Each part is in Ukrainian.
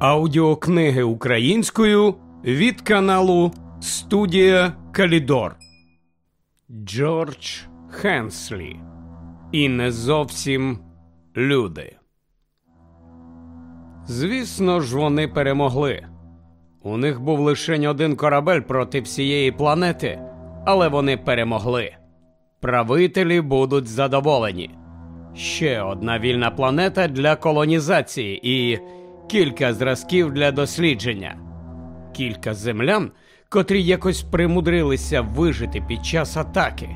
Аудіокниги українською від каналу Студія Калідор Джордж Хенслі. І не зовсім люди. Звісно ж, вони перемогли. У них був лише один корабель проти всієї планети, але вони перемогли. Правителі будуть задоволені. Ще одна вільна планета для колонізації і кілька зразків для дослідження, кілька землян, котрі якось примудрилися вижити під час атаки.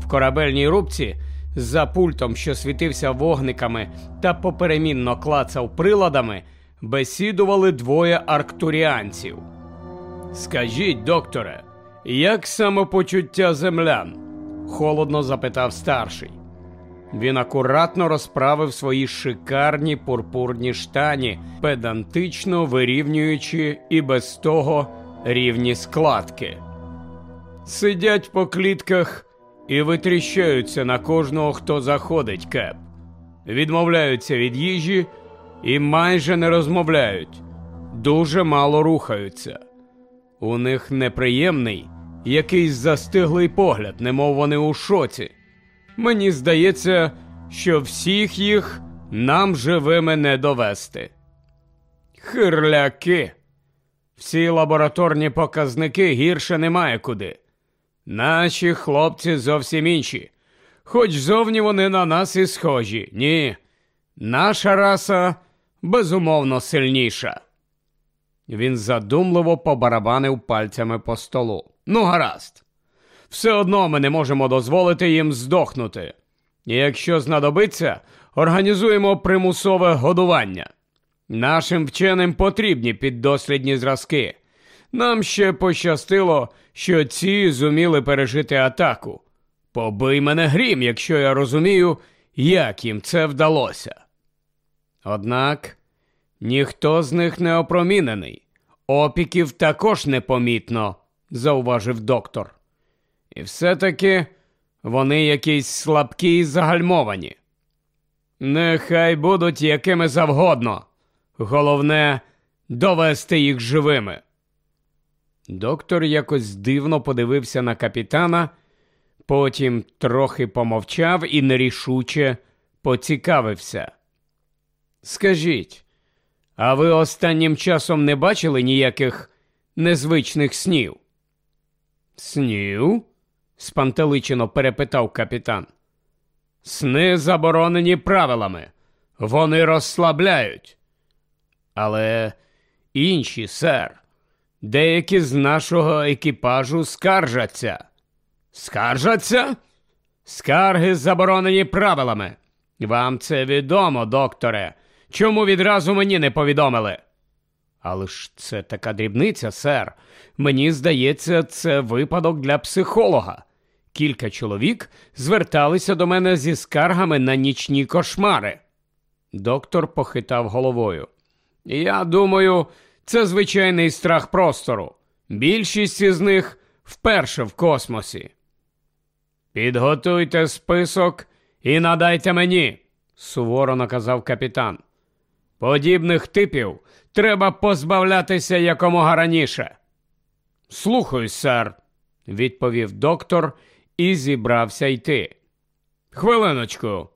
В корабельній рубці за пультом, що світився вогниками та поперемінно клацав приладами, бесідували двоє арктуріанців. Скажіть, докторе, як самопочуття землян? Холодно запитав старший. Він акуратно розправив свої шикарні пурпурні штані, педантично вирівнюючи і без того рівні складки. Сидять по клітках і витріщаються на кожного, хто заходить кеп, відмовляються від їжі і майже не розмовляють, дуже мало рухаються. У них неприємний, якийсь застиглий погляд, немов вони у шоці. Мені здається, що всіх їх нам живими не довести. Хирляки. Всі лабораторні показники гірше немає куди. Наші хлопці зовсім інші. Хоч зовні вони на нас і схожі. Ні. Наша раса безумовно сильніша. Він задумливо побарабанив пальцями по столу. Ну, гаразд. Все одно ми не можемо дозволити їм здохнути. І якщо знадобиться, організуємо примусове годування. Нашим вченим потрібні піддослідні зразки. Нам ще пощастило, що ці зуміли пережити атаку. Побий мене грім, якщо я розумію, як їм це вдалося. Однак ніхто з них не опромінений, опіків також непомітно, зауважив доктор. І все-таки вони якісь слабкі і загальмовані. Нехай будуть якими завгодно. Головне довести їх живими. Доктор якось дивно подивився на капітана, потім трохи помовчав і нерішуче поцікавився. Скажіть, а ви останнім часом не бачили ніяких незвичних снів? Снів? спантеличено перепитав капітан. Сни заборонені правилами. Вони розслабляють. Але інші, сер, деякі з нашого екіпажу скаржаться. Скаржаться? Скарги заборонені правилами. Вам це відомо, докторе. Чому відразу мені не повідомили? Але ж це така дрібниця, сер. Мені здається, це випадок для психолога. Кілька чоловік зверталися до мене зі скаргами на нічні кошмари. Доктор похитав головою. Я думаю, це звичайний страх простору. Більшість із них вперше в космосі. Підготуйте список і надайте мені, суворо наказав капітан. Подібних типів треба позбавлятися якомога раніше. Слухаюсь, сер, відповів доктор і зібрався йти. Хвилиночку,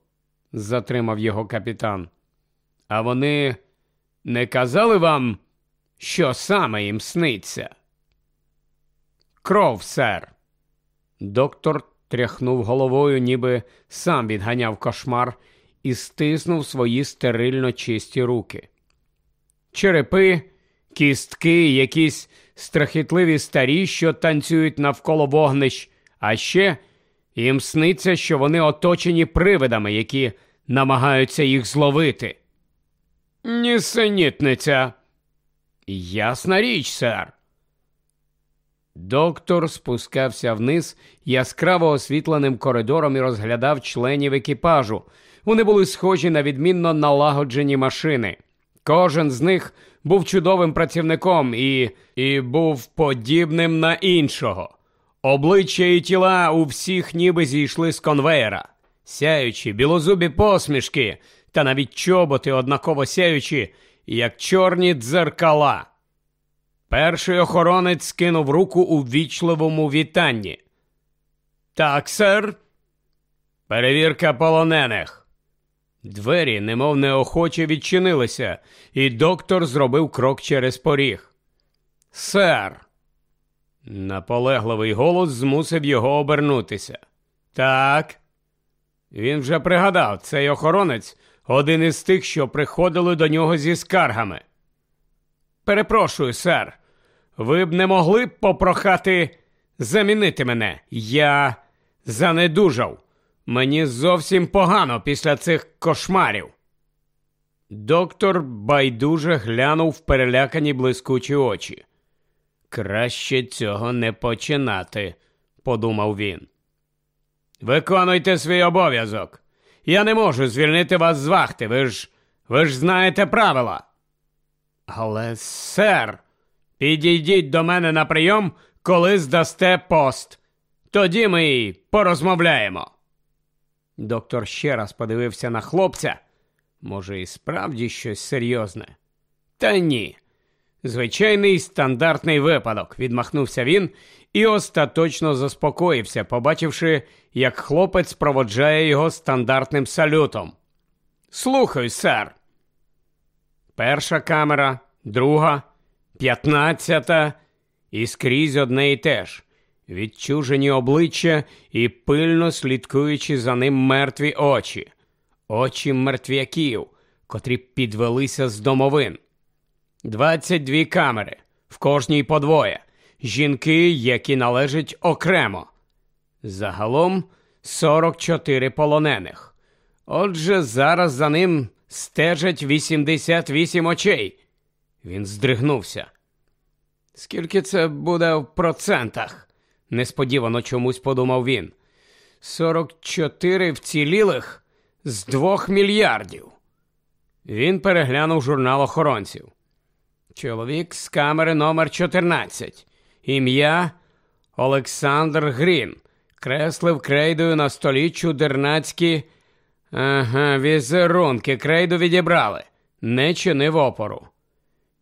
затримав його капітан. А вони не казали вам, що саме їм сниться? Кров, сер. Доктор тряхнув головою, ніби сам відганяв кошмар і стиснув свої стерильно чисті руки. Черепи, кістки, якісь страхітливі старі, що танцюють навколо вогнищ, а ще їм сниться, що вони оточені привидами, які намагаються їх зловити. Нісенітниця. Ясна річ, сер. Доктор спускався вниз яскраво освітленим коридором і розглядав членів екіпажу. Вони були схожі на відмінно налагоджені машини. Кожен з них був чудовим працівником і, і був подібним на іншого. Обличчя і тіла у всіх ніби зійшли з конвеєра. сяючі, білозубі посмішки та навіть чоботи однаково сяючі, як чорні дзеркала. Перший охоронець скинув руку у ввічливому вітанні. Так, сер. Перевірка полонених. Двері, немов неохоче відчинилися, і доктор зробив крок через поріг. Сер. Наполегливий голос змусив його обернутися. Так. Він вже пригадав, цей охоронець один із тих, що приходили до нього зі скаргами. Перепрошую, сер, ви б не могли б попрохати замінити мене. Я занедужав. Мені зовсім погано після цих кошмарів. Доктор байдуже глянув в перелякані блискучі очі. Краще цього не починати, подумав він. Виконуйте свій обов'язок. Я не можу звільнити вас з вахти. Ви ж ви ж знаєте правила. Але, сер, підійдіть до мене на прийом, коли здасте пост. Тоді ми й порозмовляємо. Доктор ще раз подивився на хлопця. Може, і справді щось серйозне? Та ні. Звичайний стандартний випадок, відмахнувся він і остаточно заспокоївся, побачивши, як хлопець проводжає його стандартним салютом. Слухай, сер. Перша камера, друга, п'ятнадцята і скрізь одне і те ж. Відчужені обличчя і пильно слідкуючи за ним мертві очі, очі мертвяків, котрі підвелися з домовин. Двадцять дві камери, в кожній по двоє, жінки, які належать окремо. Загалом 44 полонених. Отже, зараз за ним стежать 88 очей. Він здригнувся. Скільки це буде в процентах? Несподівано чомусь подумав він. 44 вцілілих з двох мільярдів. Він переглянув журнал охоронців. Чоловік з камери номер 14 Ім'я Олександр Грін. Креслив крейдою на столі чудернацькі. Ага, візерунки крейду відібрали. Не чинив опору.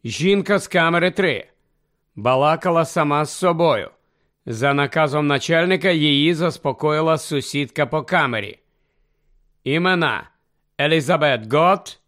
Жінка з камери 3. Балакала сама з собою. За наказом начальника її заспокоїла сусідка по камері. Імена Елізабет Гот,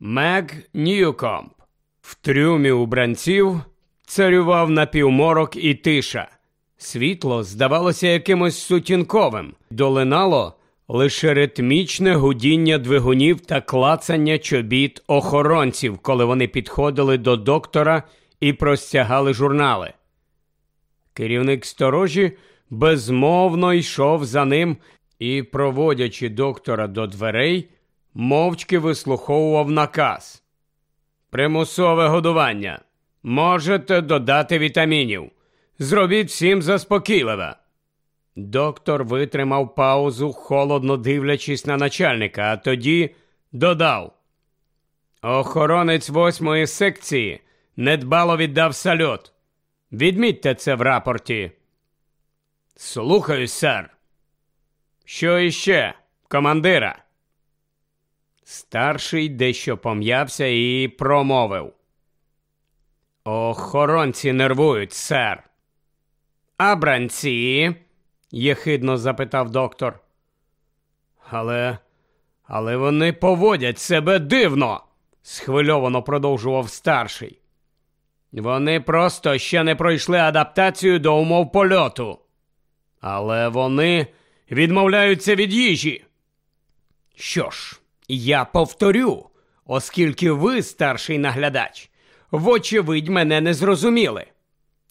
Мег Ньюкомп. В трюмі убранців царював напівморок і тиша. Світло здавалося якимось сутінковим, долинало лише ритмічне гудіння двигунів та клацання чобіт охоронців, коли вони підходили до доктора і простягали журнали. Керівник сторожі безмовно йшов за ним і, проводячи доктора до дверей, мовчки вислуховував наказ. Примусове годування. Можете додати вітамінів. Зробіть всім заспокійливе. Доктор витримав паузу, холодно дивлячись на начальника, а тоді додав. Охоронець восьмої секції недбало віддав салют. Відмітьте це в рапорті. Слухаюсь, сер. Що іще, командира? Старший дещо пом'явся і промовив. Охоронці нервують, сер. А бранці? єхидно запитав доктор. Але, але вони поводять себе дивно, схвильовано продовжував старший. Вони просто ще не пройшли адаптацію до умов польоту. Але вони відмовляються від їжі. Що ж, я повторю, оскільки ви, старший наглядач, вочевидь, мене не зрозуміли.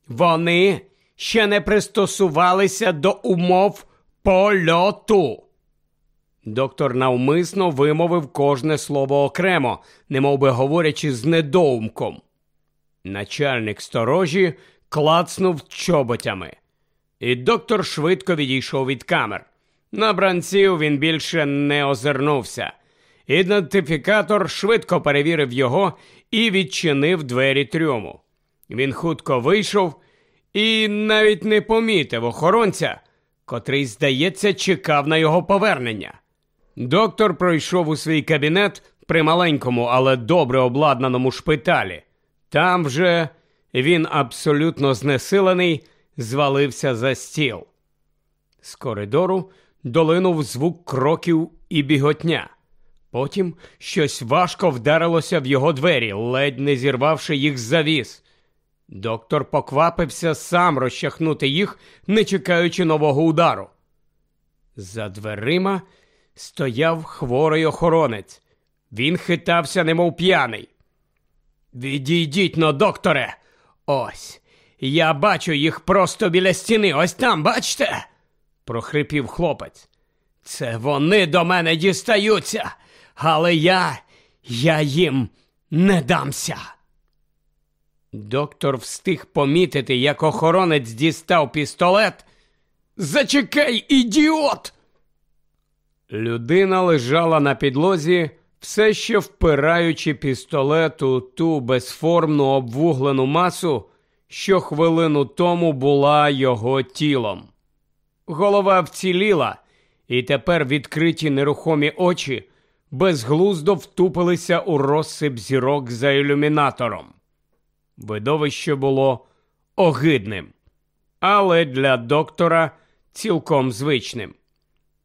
Вони ще не пристосувалися до умов польоту. Доктор навмисно вимовив кожне слово окремо, немов говорячи з недоумком. Начальник сторожі клацнув чоботями, і доктор швидко відійшов від камер. На бранців він більше не озирнувся. Ідентифікатор швидко перевірив його і відчинив двері трюму. Він хутко вийшов і навіть не помітив охоронця, котрий, здається, чекав на його повернення. Доктор пройшов у свій кабінет при маленькому, але добре обладнаному шпиталі. Там вже він абсолютно знесилений, звалився за стіл. З коридору долинув звук кроків і біготня. Потім щось важко вдарилося в його двері, ледь не зірвавши їх з завіс. Доктор поквапився сам розчахнути їх, не чекаючи нового удару. За дверима стояв хворий охоронець. Він хитався, немов п'яний. Відійдіть но, докторе. Ось. Я бачу їх просто біля стіни. Ось там, бачите? прохрипів хлопець. Це вони до мене дістаються, але я, я їм не дамся. Доктор встиг помітити, як охоронець дістав пістолет. Зачекай, ідіот! Людина лежала на підлозі, все ще впираючи пістолет у ту безформну обвуглену масу, що хвилину тому була його тілом. Голова вціліла, і тепер відкриті нерухомі очі безглуздо втупилися у розсип зірок за ілюмінатором. Видовище було огидним, але для доктора цілком звичним.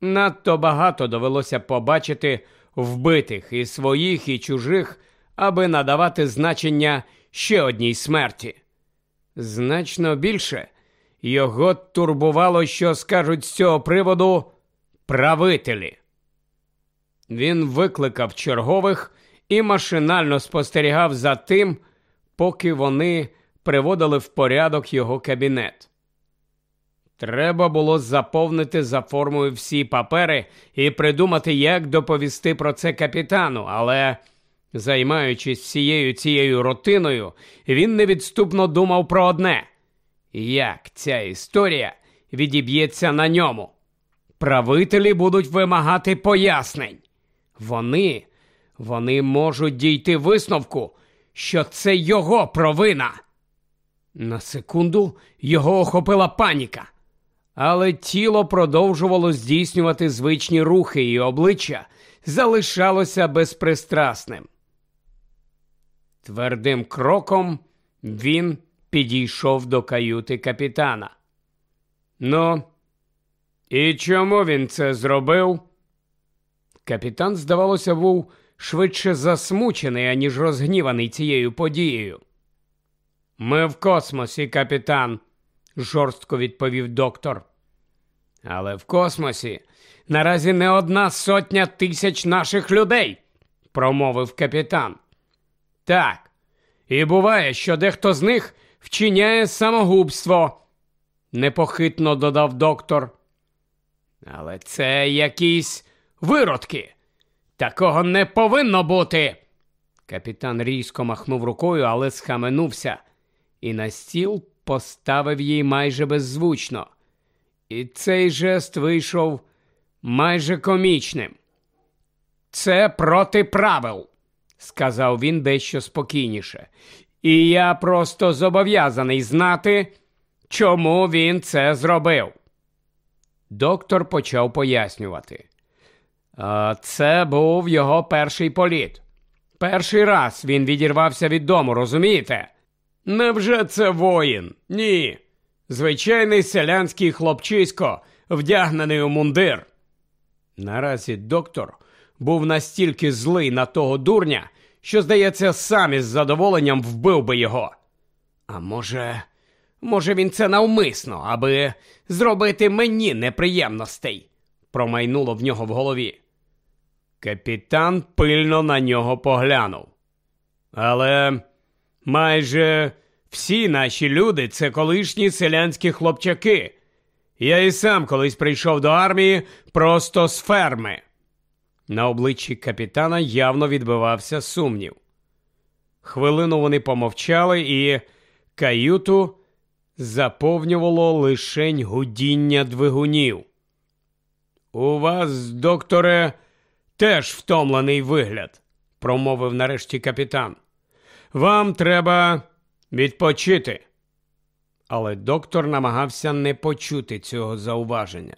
Надто багато довелося побачити вбитих і своїх, і чужих, аби надавати значення ще одній смерті. Значно більше його турбувало, що скажуть з цього приводу правителі. Він викликав чергових і машинально спостерігав за тим, поки вони приводили в порядок його кабінет. Треба було заповнити за формою всі папери і придумати, як доповісти про це капітану, але, займаючись всією цією рутиною, він невідступно думав про одне як ця історія відіб'ється на ньому. Правителі будуть вимагати пояснень. Вони, вони можуть дійти висновку, що це його провина. На секунду його охопила паніка, але тіло продовжувало здійснювати звичні рухи, і обличчя залишалося безпристрасним. Твердим кроком він підійшов до каюти капітана. Ну, і чому він це зробив? Капітан, здавалося, був швидше засмучений, аніж розгніваний цією подією. Ми в космосі, капітан, жорстко відповів доктор. Але в космосі наразі не одна сотня тисяч наших людей, промовив капітан. Так, і буває, що дехто з них вчиняє самогубство, непохитно додав доктор. Але це якісь виродки. Такого не повинно бути. Капітан різко махнув рукою, але схаменувся, і на стіл поставив їй майже беззвучно. І цей жест вийшов майже комічним. Це проти правил, сказав він дещо спокійніше. І я просто зобов'язаний знати, чому він це зробив. Доктор почав пояснювати. Це був його перший політ. Перший раз він відірвався від дому, розумієте? Невже це воїн? Ні. Звичайний селянський хлопчисько, вдягнений у мундир. Наразі доктор був настільки злий на того дурня, що, здається, сам із задоволенням вбив би його. А може, може, він це навмисно, аби зробити мені неприємностей, промайнуло в нього в голові. Капітан пильно на нього поглянув. Але майже всі наші люди це колишні селянські хлопчаки. Я і сам колись прийшов до армії просто з ферми. На обличчі капітана явно відбивався сумнів. Хвилину вони помовчали, і каюту заповнювало лишень гудіння двигунів. У вас, докторе, теж втомлений вигляд, промовив нарешті капітан. Вам треба відпочити. Але доктор намагався не почути цього зауваження.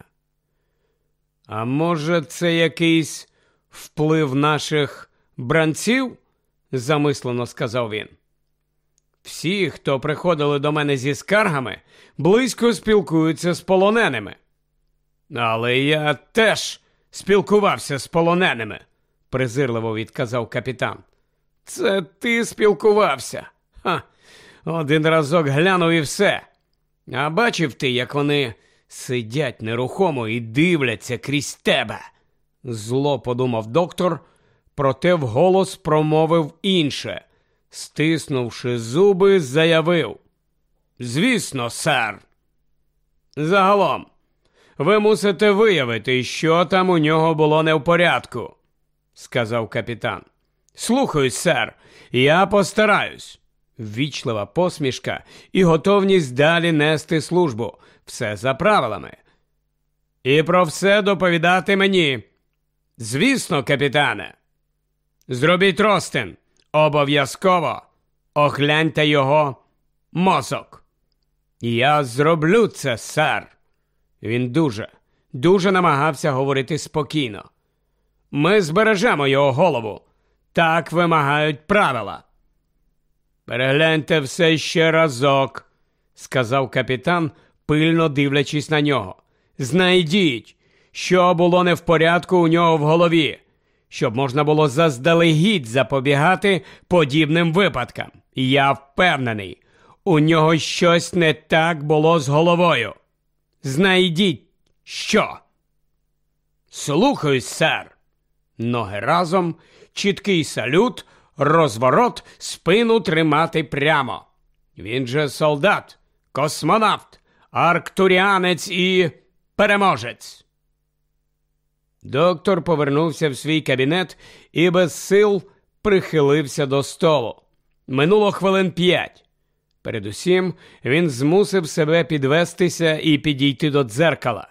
А може, це якийсь вплив наших бранців? замислено сказав він. Всі, хто приходили до мене зі скаргами, близько спілкуються з полоненими. Але я теж спілкувався з полоненими, презирливо відказав капітан. Це ти спілкувався. Ха, Один разок глянув і все. А бачив ти, як вони сидять нерухомо і дивляться крізь тебе. Зло подумав доктор, проте вголос промовив інше, стиснувши зуби, заявив. Звісно, сер. Загалом, ви мусите виявити, що там у нього було не в порядку, сказав капітан. Слухаюсь, сер, я постараюсь. Ввічлива посмішка і готовність далі нести службу. Все за правилами. І про все доповідати мені. Звісно, капітане. Зробіть ростин. Обов'язково огляньте його мозок. Я зроблю це, сер. Він дуже, дуже намагався говорити спокійно. Ми збережемо його голову. Так вимагають правила. Перегляньте все ще разок, сказав капітан, пильно дивлячись на нього. Знайдіть, що було не в порядку у нього в голові, щоб можна було заздалегідь запобігати подібним випадкам. Я впевнений, у нього щось не так було з головою. Знайдіть що? Слухаюсь, сер. Ноги разом, чіткий салют, розворот, спину тримати прямо. Він же солдат, космонавт, арктуріанець і переможець. Доктор повернувся в свій кабінет і без сил прихилився до столу. Минуло хвилин п'ять. Передусім він змусив себе підвестися і підійти до дзеркала.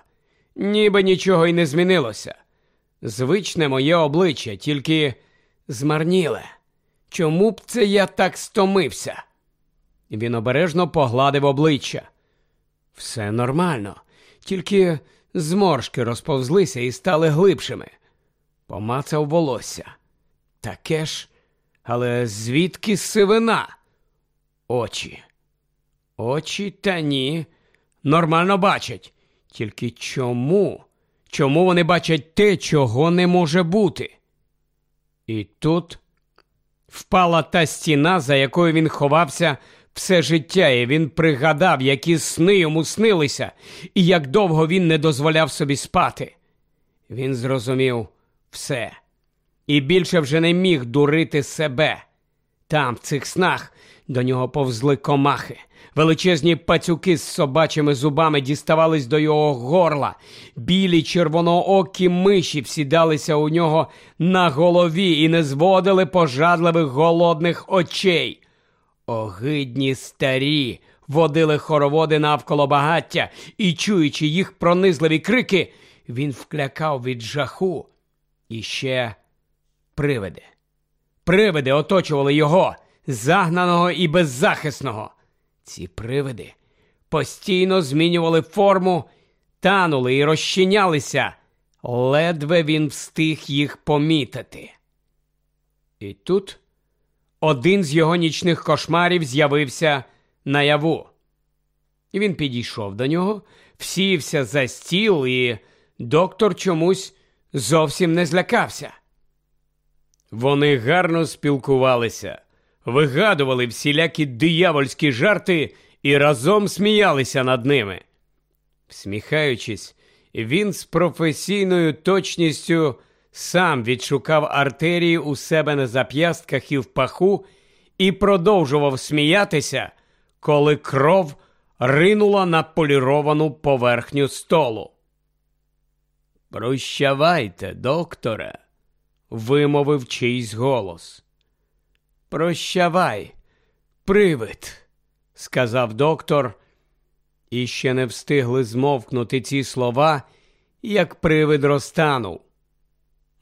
Ніби нічого й не змінилося. Звичне моє обличчя, тільки змарніле. Чому б це я так стомився? Він обережно погладив обличчя. Все нормально, тільки зморшки розповзлися і стали глибшими. Помацав волосся. Таке ж, але звідки сивина? Очі. Очі та ні. Нормально бачать. Тільки чому? Чому вони бачать те, чого не може бути? І тут впала та стіна, за якою він ховався все життя, і він пригадав, які сни йому снилися, і як довго він не дозволяв собі спати. Він зрозумів все і більше вже не міг дурити себе. Там, в цих снах, до нього повзли комахи. Величезні пацюки з собачими зубами діставались до його горла, білі червоноокі миші всідалися у нього на голові і не зводили пожадливих голодних очей. Огидні старі водили хороводи навколо багаття, і, чуючи їх пронизливі крики, він вклякав від жаху. І ще привиди. Привиди оточували його, загнаного і беззахисного. Ці привиди постійно змінювали форму, танули і розчинялися, ледве він встиг їх помітити. І тут один з його нічних кошмарів з'явився наяву. Він підійшов до нього, всівся за стіл, і доктор чомусь зовсім не злякався. Вони гарно спілкувалися, вигадували всілякі диявольські жарти і разом сміялися над ними. Всміхаючись, він з професійною точністю сам відшукав артерії у себе на зап'ястках і в паху і продовжував сміятися, коли кров ринула на поліровану поверхню столу. Прощавайте, докторе, вимовив чийсь голос. Прощавай, привид, сказав доктор, і ще не встигли змовкнути ці слова, як привид розтанув.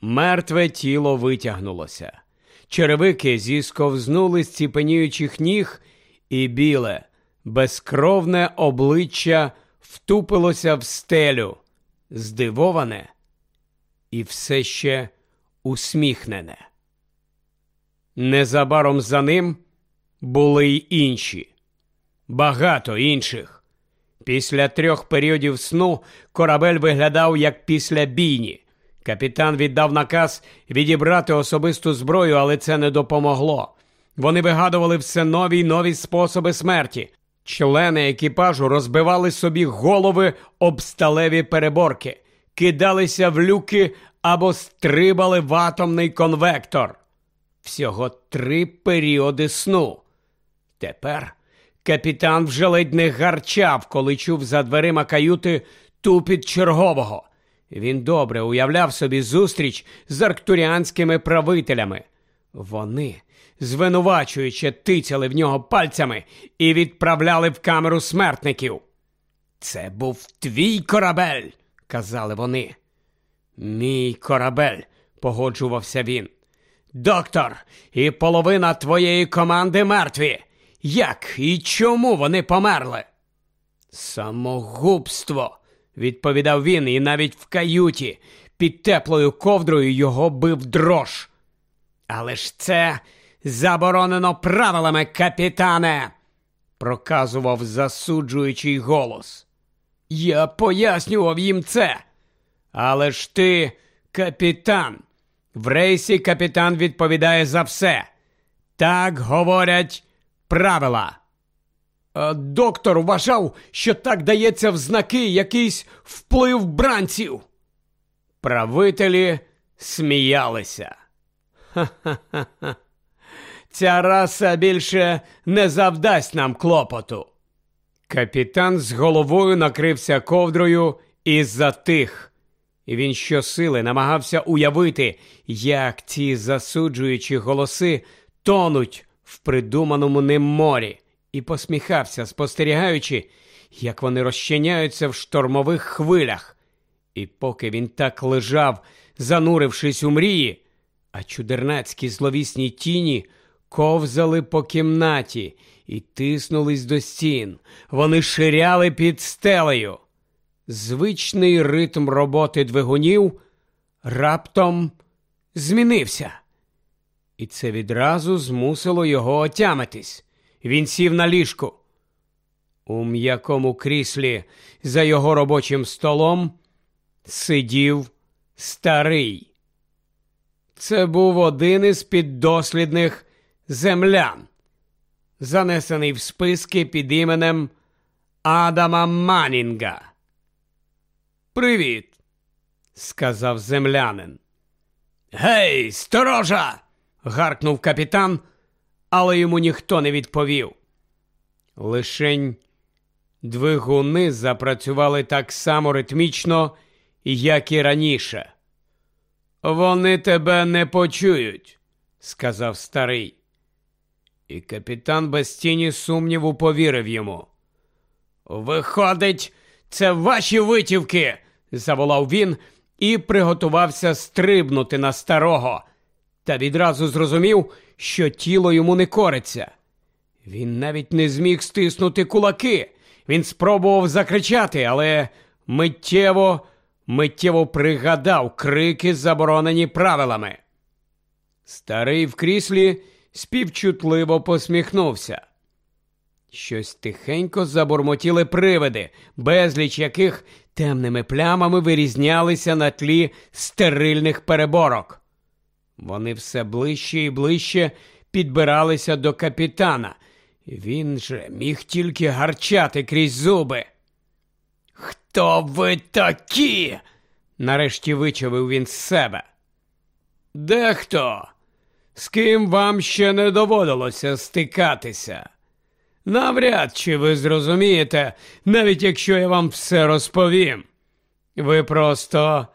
Мертве тіло витягнулося. Черевики зісковзнули з ціпеніючих ніг, і біле, безкровне обличчя втупилося в стелю, здивоване, і все ще усміхнене. Незабаром за ним були й інші, багато інших. Після трьох періодів сну корабель виглядав як після бійні. Капітан віддав наказ відібрати особисту зброю, але це не допомогло. Вони вигадували все нові й нові способи смерті. Члени екіпажу розбивали собі голови об сталеві переборки, кидалися в люки або стрибали в атомний конвектор. Всього три періоди сну. Тепер капітан вже ледь не гарчав, коли чув за дверима каюти тупіт чергового. Він добре уявляв собі зустріч з арктуріанськими правителями. Вони, звинувачуючи, тицяли в нього пальцями і відправляли в камеру смертників. Це був твій корабель, казали вони. Мій корабель, погоджувався він. Доктор, і половина твоєї команди мертві. Як і чому вони померли? Самогубство, відповідав він, і навіть в каюті під теплою ковдрою його бив дрож. Але ж це заборонено правилами, капітане, проказував засуджуючий голос. Я пояснював їм це. Але ж ти капітан. В рейсі капітан відповідає за все. Так говорять правила. А доктор вважав, що так дається в знаки якийсь вплив бранців. Правителі сміялися. Ха-ха-ха. Ця раса більше не завдасть нам клопоту. Капітан з головою накрився ковдрою і затих. І він щосили намагався уявити, як ці засуджуючі голоси тонуть в придуманому ним морі, і посміхався, спостерігаючи, як вони розчиняються в штормових хвилях. І поки він так лежав, занурившись у мрії, а чудернацькі зловісні тіні ковзали по кімнаті і тиснулись до стін. Вони ширяли під стелею. Звичний ритм роботи двигунів раптом змінився. І це відразу змусило його отямитись. Він сів на ліжку. У м'якому кріслі за його робочим столом сидів старий. Це був один із піддослідних землян, занесений в списки під іменем Адама Манінга. Привіт, сказав землянин. Гей, сторожа! гаркнув капітан, але йому ніхто не відповів. Лишень двигуни запрацювали так само ритмічно, як і раніше. Вони тебе не почують, сказав старий. І капітан без тіні сумніву повірив йому. Виходить, це ваші витівки, заволав він і приготувався стрибнути на старого, та відразу зрозумів, що тіло йому не кориться. Він навіть не зміг стиснути кулаки. Він спробував закричати, але миттєво, миттєво пригадав крики, заборонені правилами. Старий в кріслі співчутливо посміхнувся. Щось тихенько забурмотіли привиди, безліч яких темними плямами вирізнялися на тлі стерильних переборок. Вони все ближче і ближче підбиралися до капітана. Він же міг тільки гарчати крізь зуби. Хто ви такі? нарешті вичавив він з себе. Дехто, з ким вам ще не доводилося стикатися. Навряд чи ви зрозумієте, навіть якщо я вам все розповім. Ви просто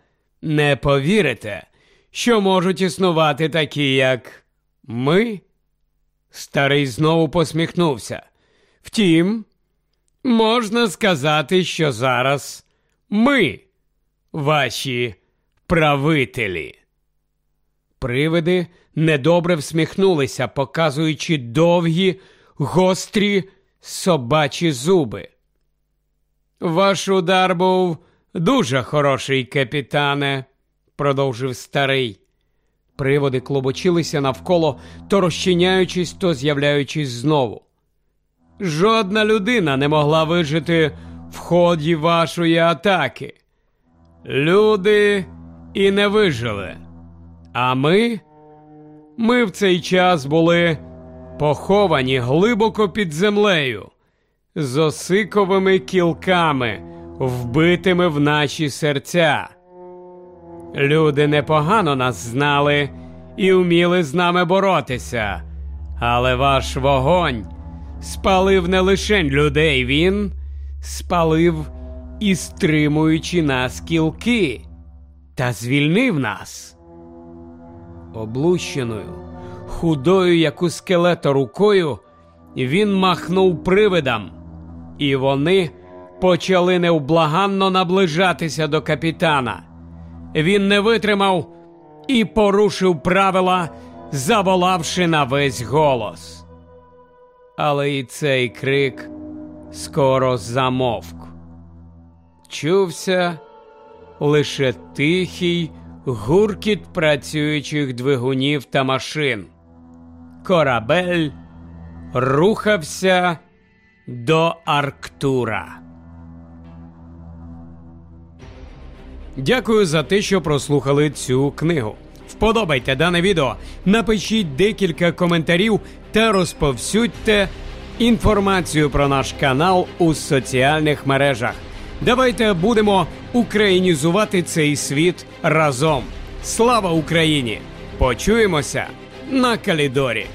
не повірите, що можуть існувати такі, як ми. Старий знову посміхнувся. Втім, можна сказати, що зараз ми ваші правителі. Привиди недобре всміхнулися, показуючи довгі гострі собачі зуби. Ваш удар був дуже хороший, капітане, продовжив старий. Приводи клобочилися навколо, то розчиняючись, то з'являючись знову. Жодна людина не могла вижити в ході вашої атаки. Люди і не вижили. А ми? Ми в цей час були поховані глибоко під землею, з осиковими кілками, вбитими в наші серця. Люди непогано нас знали і вміли з нами боротися, але ваш вогонь спалив не лише людей, він спалив і стримуючи нас кілки, та звільнив нас. Облущеною, худою, як у скелета рукою, він махнув привидам, і вони почали невблаганно наближатися до капітана. Він не витримав і порушив правила, заволавши на весь голос. Але і цей крик скоро замовк. Чувся лише тихий гуркіт працюючих двигунів та машин. Корабель рухався до Арктура. Дякую за те, що прослухали цю книгу. Вподобайте дане відео, напишіть декілька коментарів та розповсюдьте інформацію про наш канал у соціальних мережах. Давайте будемо українізувати цей світ разом. Слава Україні! Почуємося на Калідорі.